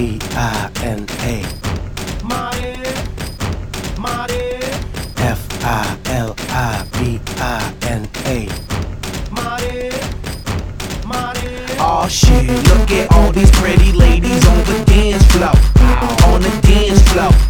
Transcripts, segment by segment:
A. Mare, Mare, F I L I B I N A. Oh shit, look at all these pretty ladies on the dance floor. On the dance floor.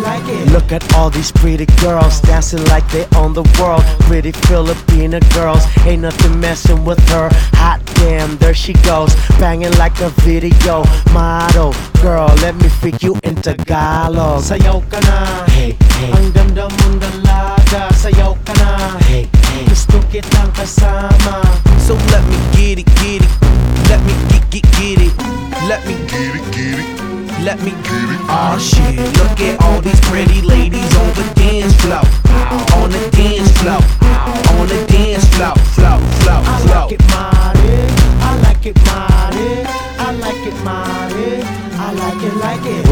Like it. Look at all these pretty girls dancing like they own the world. Pretty Filipina girls, ain't nothing messing with her. Hot damn, there she goes, banging like a video model. Girl, let me freak you in Tagalog. Sayaw ka na. Hey, hey, Ang ganda mong dalaga. Sayaw ka na. hey, hey. Gusto kitang kasama. So let me get it, get it. Let me get it. Oh shit, look at all these pretty ladies on the dance floor. On the dance floor.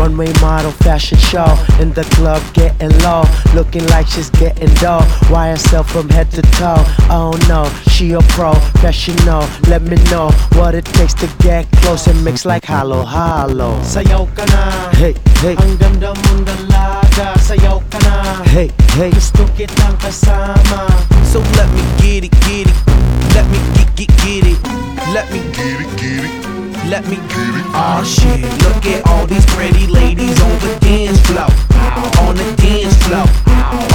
Runway model fashion show in the club getting low, looking like she's getting dough. YSL from head to toe. Oh no, she a pro, professional. Let me know what it takes to get close and mix like halo halo. Sayaw ka na. Hey, hey, Ang ganda mong dalaga. Sayaw ka na. hey, hey. Gusto kitang kasama. So let me get it, get it. Let me get, get, get it. Let me get it, get it. Let me get it. Oh shit, look at all these pretty ladies on the dance floor. On the dance floor.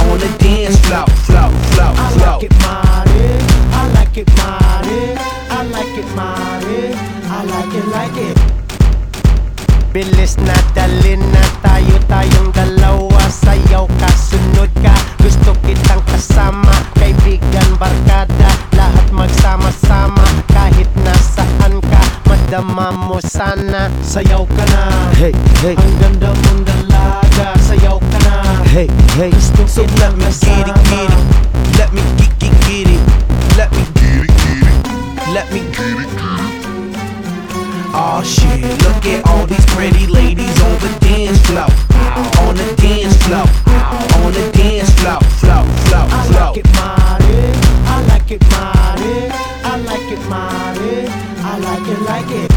On the dance floor. Flow, flow, I like it, Mare. I like it, Mare. I like it, Mare. I like it, like it. Bilis na dali na tayo tayong dalawa sana Sayaw ka na. Hey, hey. Ang ganda mong dalaga. Sayaw ka na. Hey, hey. Gusto so let me get it, get it Let me get, get, get it Let me get it, get it Let me get it, get it oh, shit, look at all these pretty ladies on the dance floor. On the dance floor. On the dance floor, flow, flow, flow I like it, mighty I like it, mighty I like it, mighty I like it, like it.